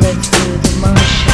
Let's do the motion.